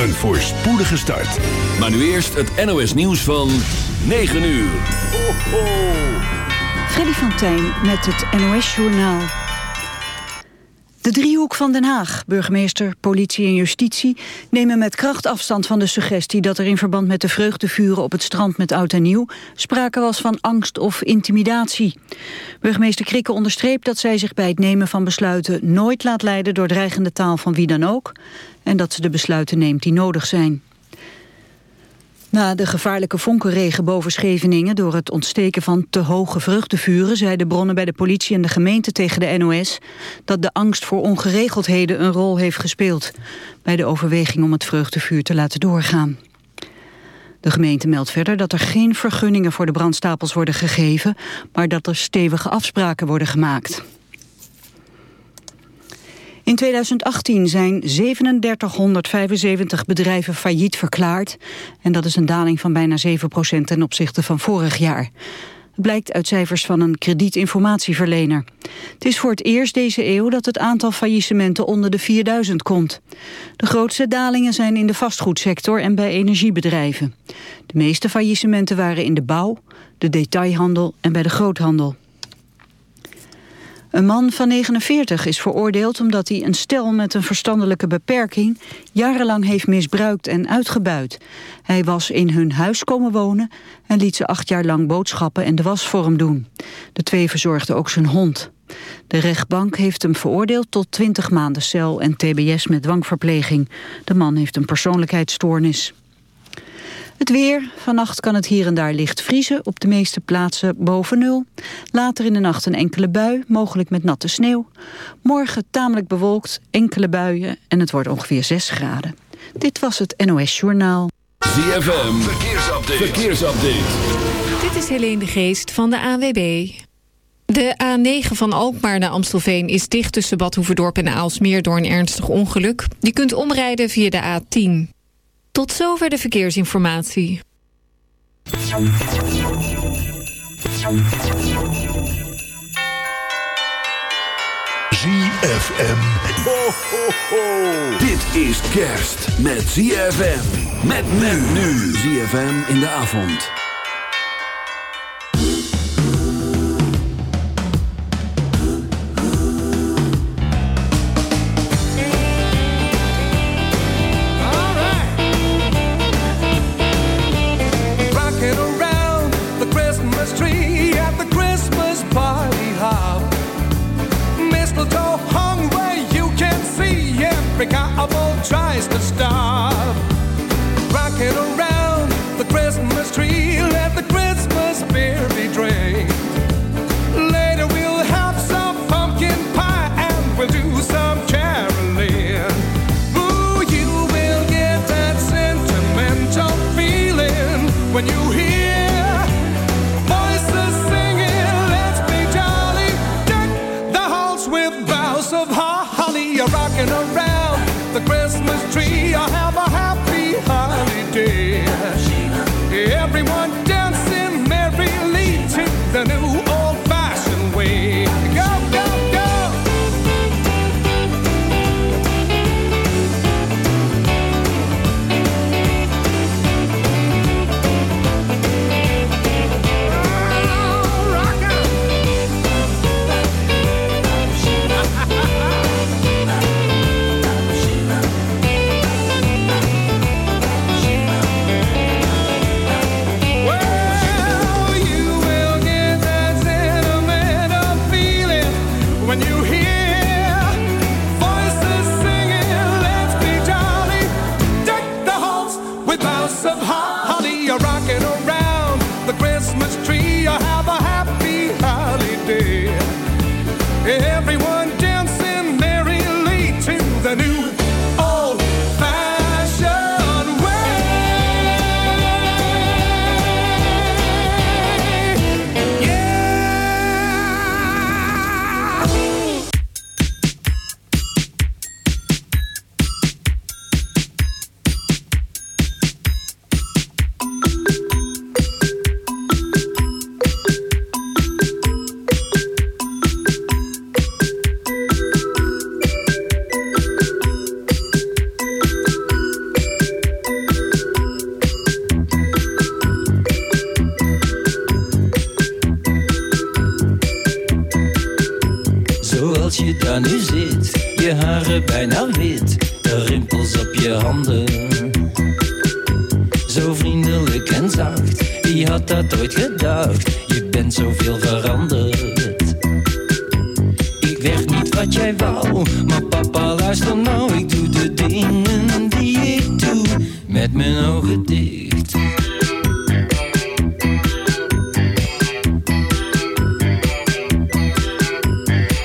Een voorspoedige start. Maar nu eerst het NOS nieuws van 9 uur. Ho, ho. Freddy van Tijn met het NOS Journaal. De driehoek van Den Haag, burgemeester, politie en justitie... nemen met kracht afstand van de suggestie dat er in verband met de vreugdevuren op het strand met Oud en Nieuw... sprake was van angst of intimidatie. Burgemeester Krikke onderstreept dat zij zich bij het nemen van besluiten... nooit laat leiden door dreigende taal van wie dan ook... en dat ze de besluiten neemt die nodig zijn. Na de gevaarlijke vonkenregen boven Scheveningen... door het ontsteken van te hoge vruchtenvuren... zeiden bronnen bij de politie en de gemeente tegen de NOS... dat de angst voor ongeregeldheden een rol heeft gespeeld... bij de overweging om het vreugdevuur te laten doorgaan. De gemeente meldt verder dat er geen vergunningen voor de brandstapels worden gegeven... maar dat er stevige afspraken worden gemaakt. In 2018 zijn 3775 bedrijven failliet verklaard. En dat is een daling van bijna 7% ten opzichte van vorig jaar. Het blijkt uit cijfers van een kredietinformatieverlener. Het is voor het eerst deze eeuw dat het aantal faillissementen onder de 4000 komt. De grootste dalingen zijn in de vastgoedsector en bij energiebedrijven. De meeste faillissementen waren in de bouw, de detailhandel en bij de groothandel. Een man van 49 is veroordeeld omdat hij een stel met een verstandelijke beperking jarenlang heeft misbruikt en uitgebuit. Hij was in hun huis komen wonen en liet ze acht jaar lang boodschappen en de was voor hem doen. De twee verzorgden ook zijn hond. De rechtbank heeft hem veroordeeld tot 20 maanden cel en tbs met dwangverpleging. De man heeft een persoonlijkheidsstoornis. Het weer. Vannacht kan het hier en daar licht vriezen. Op de meeste plaatsen boven nul. Later in de nacht een enkele bui, mogelijk met natte sneeuw. Morgen tamelijk bewolkt, enkele buien en het wordt ongeveer 6 graden. Dit was het NOS Journaal. ZFM. Verkeersupdate. Verkeersupdate. Dit is Helene de Geest van de AWB. De A9 van Alkmaar naar Amstelveen is dicht tussen Bad Hoeverdorp en Aalsmeer door een ernstig ongeluk. Je kunt omrijden via de A10. Tot zover de verkeersinformatie. ZFM. Ho, ho, ho. Dit is kerst met ZFM. Met men nu. ZFM in de avond. Tries to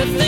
if they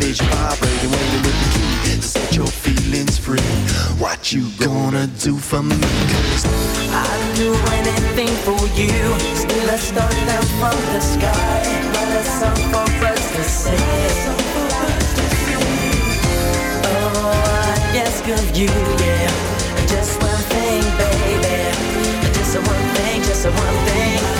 vision vibrating when you look the key to set your feelings free. What you gonna do for me? Cause I'd do anything for you. Still a star down from the sky. Not a song for us to sing. Oh, I of you, yeah. Just one thing, baby. Just a one thing, just a one thing.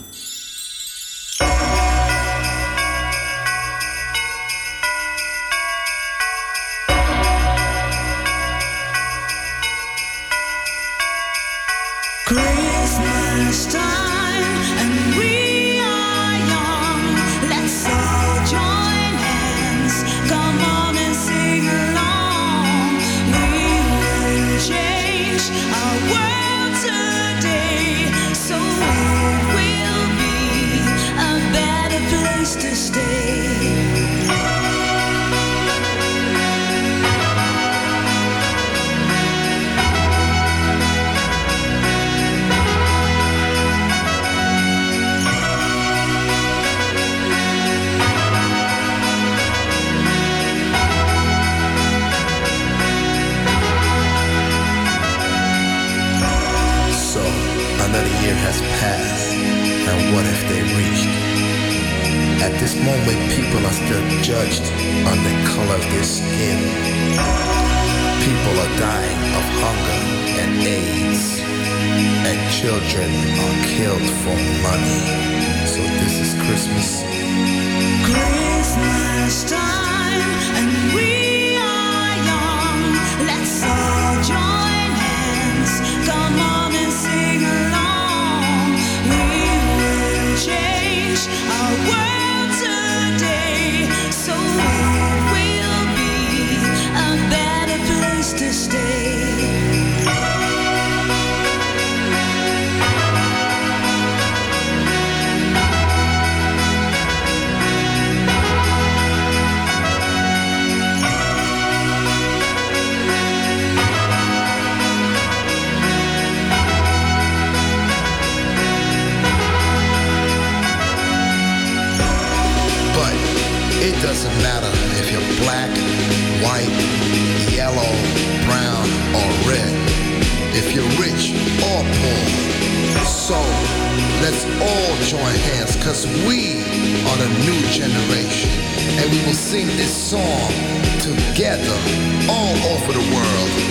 song together all over the world.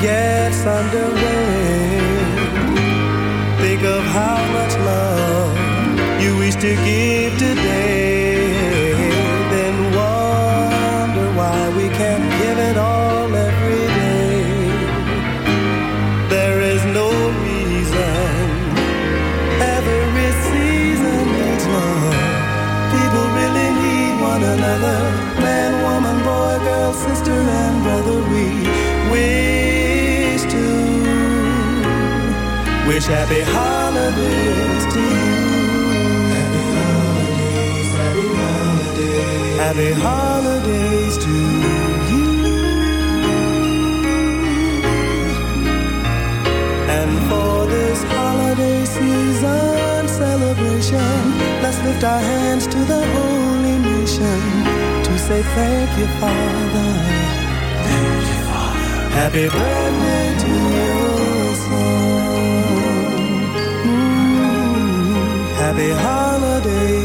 gets underway, think of how much love you wish to give today. Happy holidays to you. Happy holidays, happy holidays, happy holidays to you. And for this holiday season celebration, let's lift our hands to the holy nation to say thank you, Father. Thank you, Father. Happy birthday happy holidays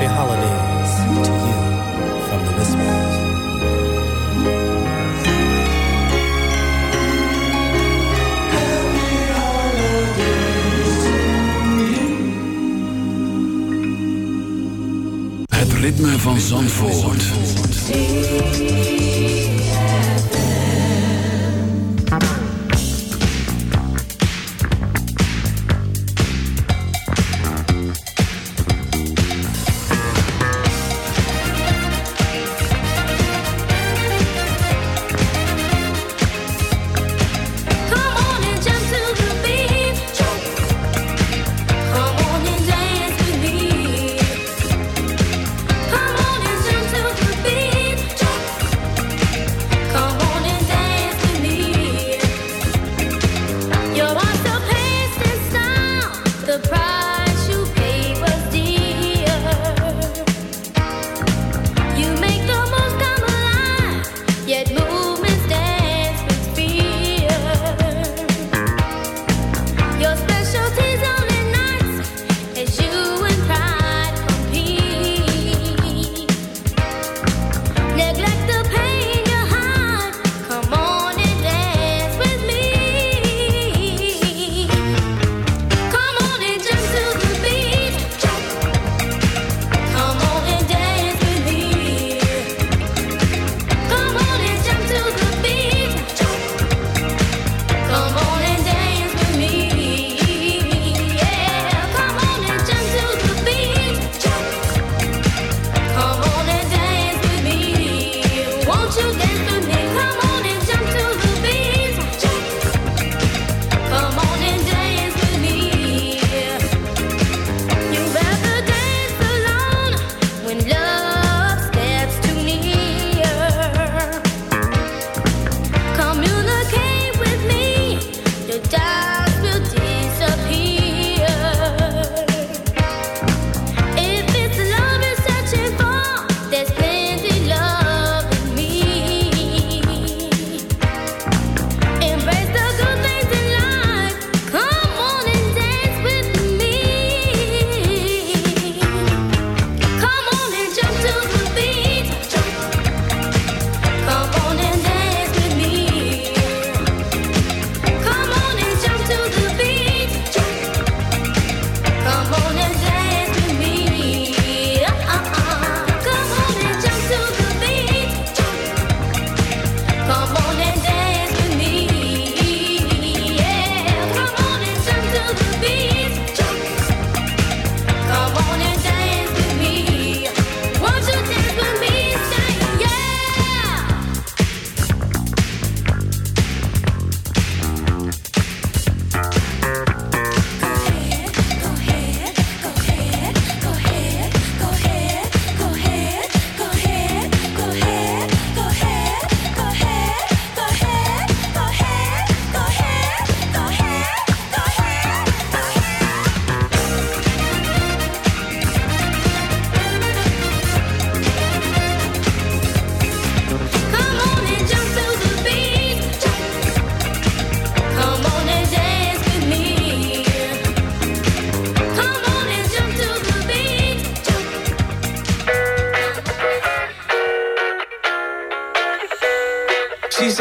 Happy holidays to you from the Whispers. Het ritme van Zandvoort.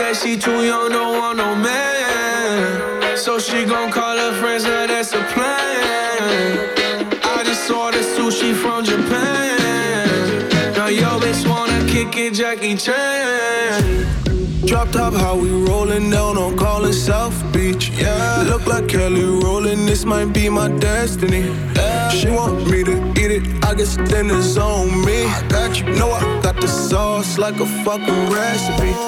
Said she too young, don't want no man. So she gon' call her friends, now that's a plan. I just ordered sushi from Japan. Now yo bitch wanna kick it, Jackie Chan. Drop top, how we rollin' down on Collins South Beach. Yeah, look like Kelly Rowland. This might be my destiny. She want me to eat it, I guess it's on me. I got you, know I got the sauce like a fucking recipe.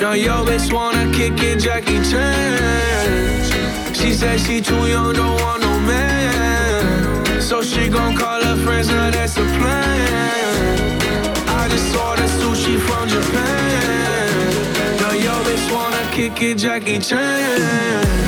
Now yo bitch wanna kick it, Jackie Chan. She said she too young, don't want no man. So she gon' call her friends, now that's a plan. I just ordered sushi from Japan. Now yo bitch wanna kick it, Jackie Chan.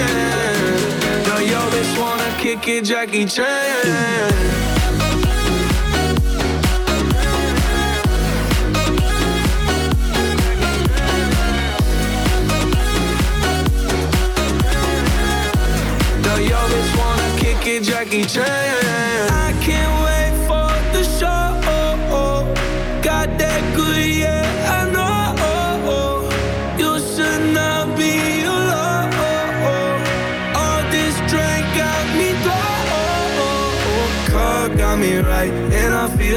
Kick it, Jackie Chan. Jackie Chan. I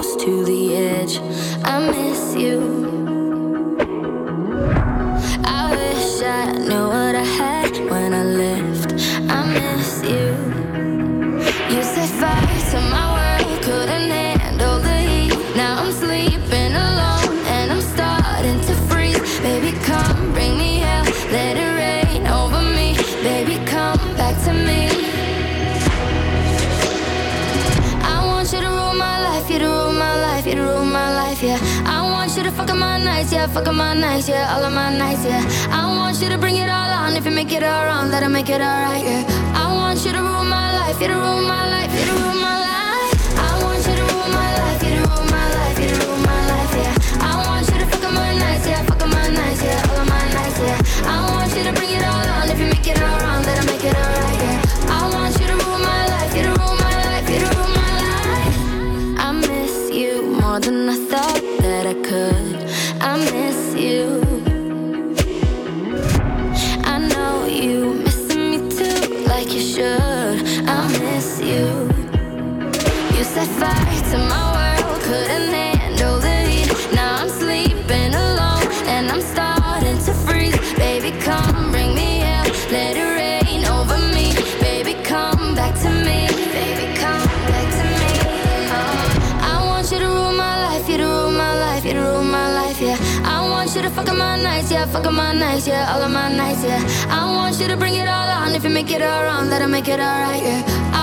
Close to the edge. I miss you. Yeah, fuck my nights, yeah, all of my nights, yeah. I want you to bring it all on, if you make it all wrong, let it make it alright, yeah. I want you to rule my life, you to rule my life, you to rule my life. I want you to rule my life, you to rule my life, you to rule my life, yeah. I want you to my nights, yeah, my nights, yeah, all of my nights, yeah. I want you to bring it all on, if you make it all wrong, it make it alright, yeah. Set fire to my world, couldn't handle the heat. Now I'm sleeping alone and I'm starting to freeze. Baby, come bring me let it rain over me. Baby, come back to me. Baby, come back to me. Oh, I want you to rule my life, you to rule my life, you to rule my life, yeah. I want you to fuck up my nights, yeah, fuck up my nights, yeah, all of my nights, yeah. I want you to bring it all on, if you make it all wrong, let it make it alright, yeah.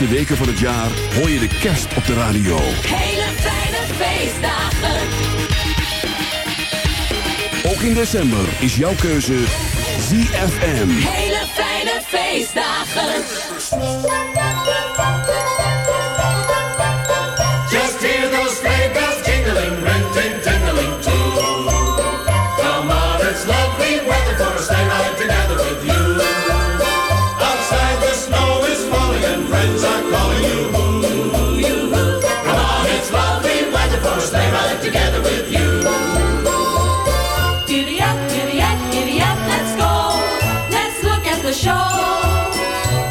laatste weken van het jaar hoor je de kerst op de radio. Hele fijne feestdagen. Ook in december is jouw keuze ZFM. Hele fijne feestdagen. Just hear those sleigh bells jingling, ring ting tingling too. Come on, it's lovely weather for a sleigh ride together. gonna sleigh ride together with you. Giddy up, giddy up, giddy up, let's go. Let's look at the show.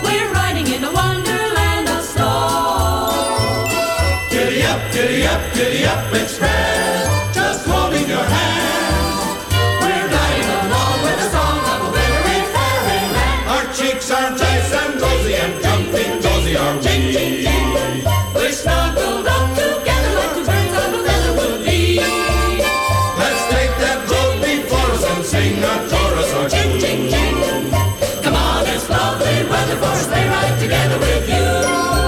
We're riding in a wonderland of snow. Giddy up, giddy up, giddy up, let's ride. together with you.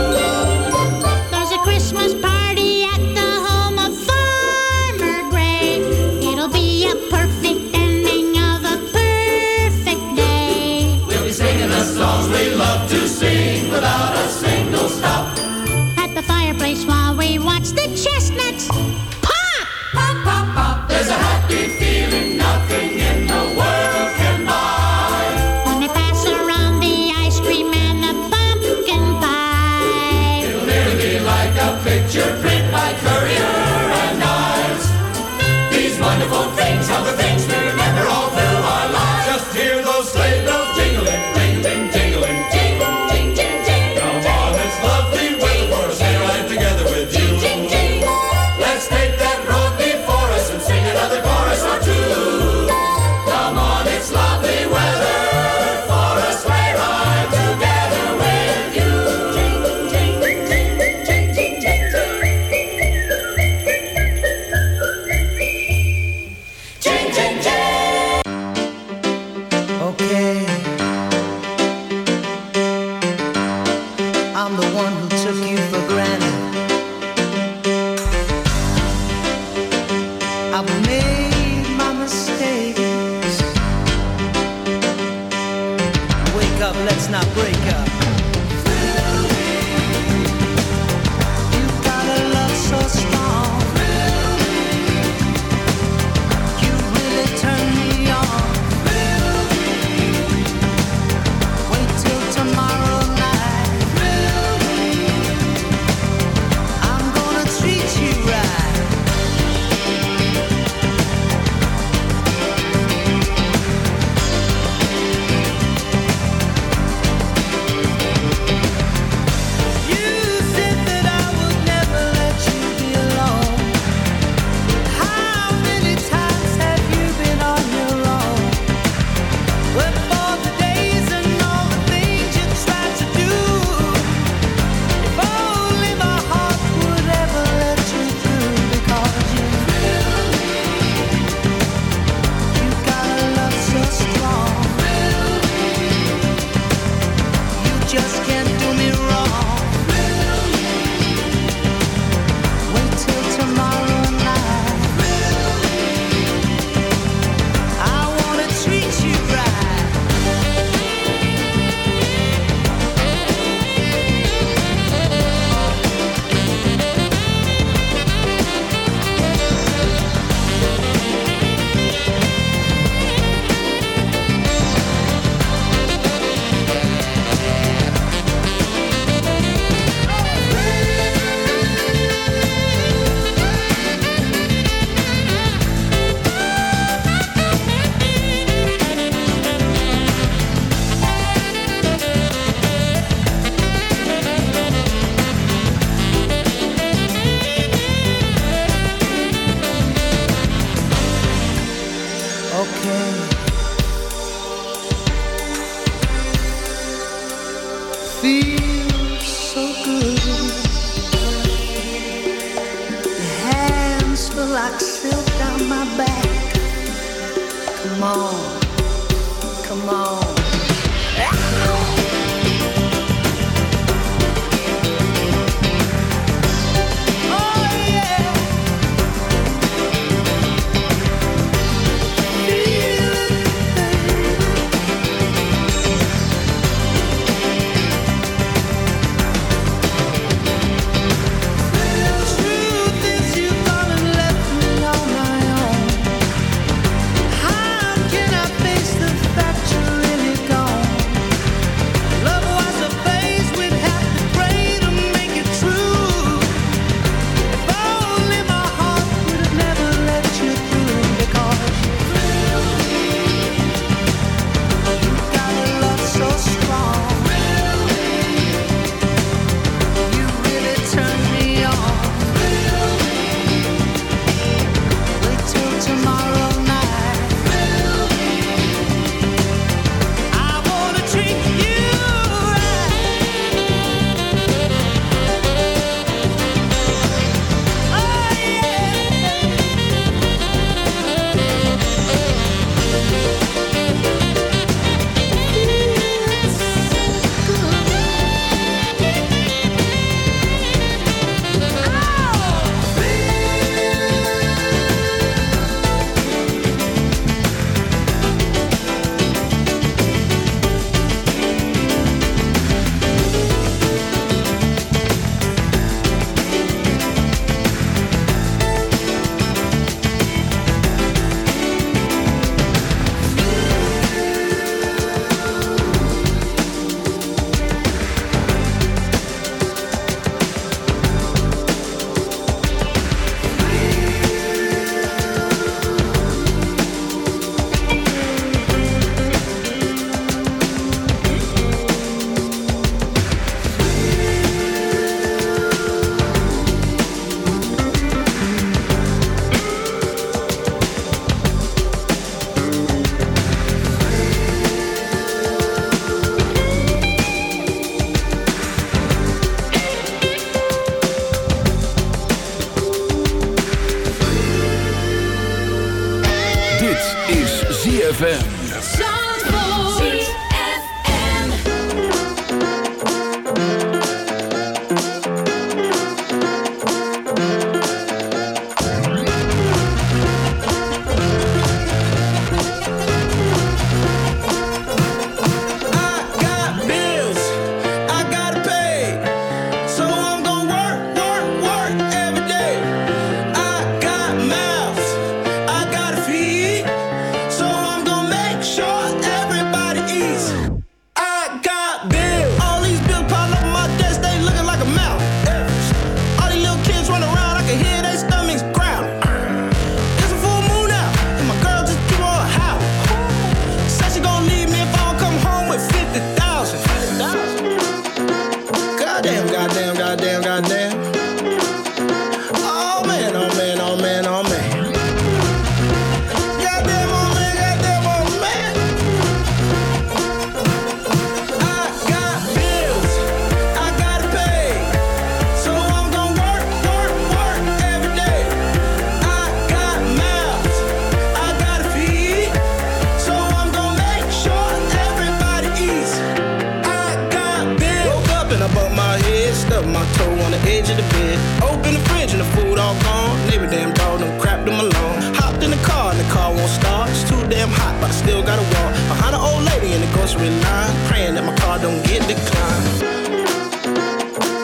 on the edge of the bed. Open the fridge and the food all gone. Neighbor damn dog done crapped them alone. Hopped in the car and the car won't start. It's too damn hot, but I still gotta walk. Behind an old lady in the grocery line, praying that my car don't get declined.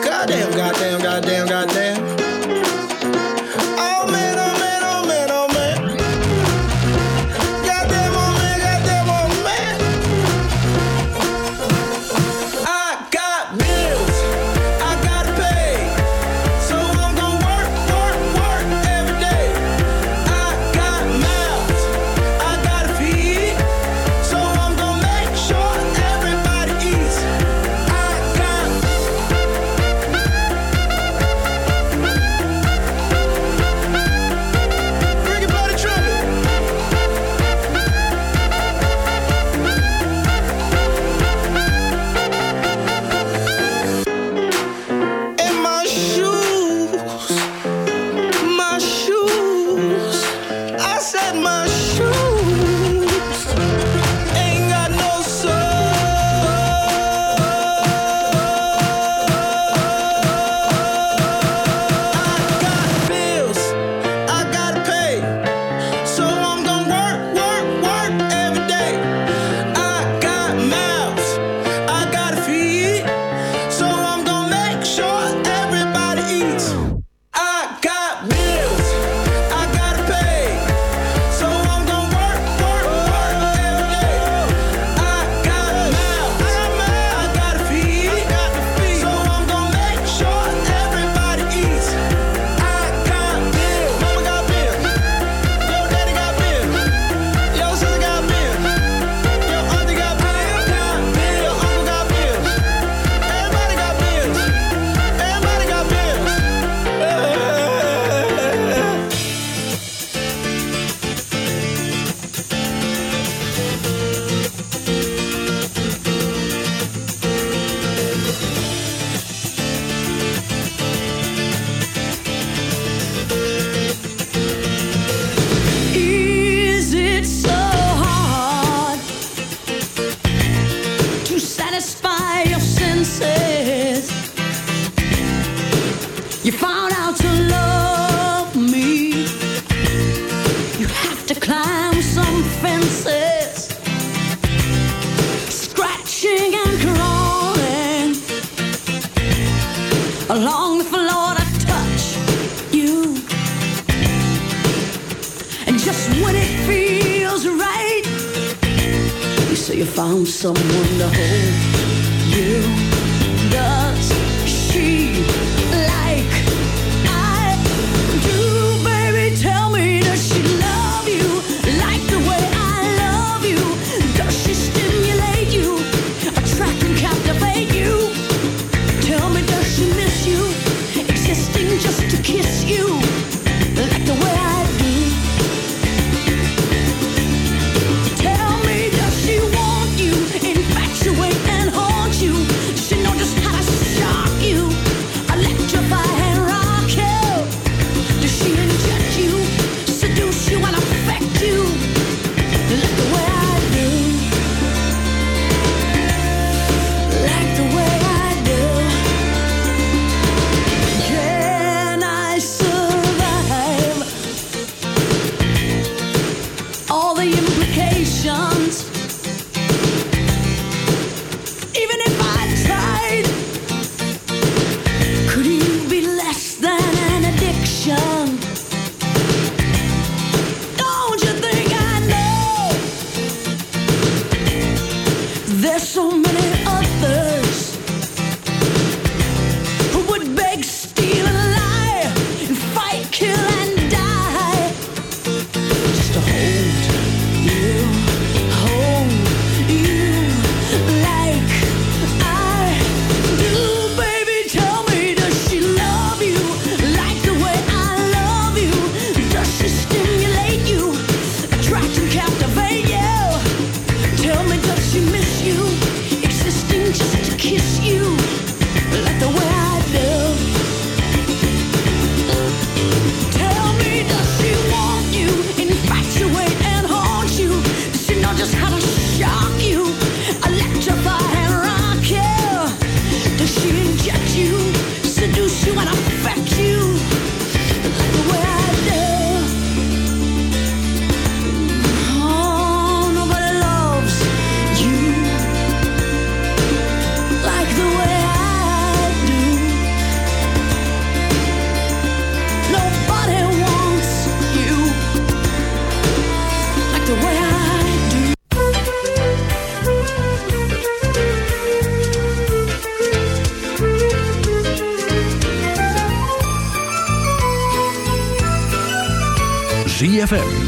Goddamn, goddamn, goddamn, goddamn.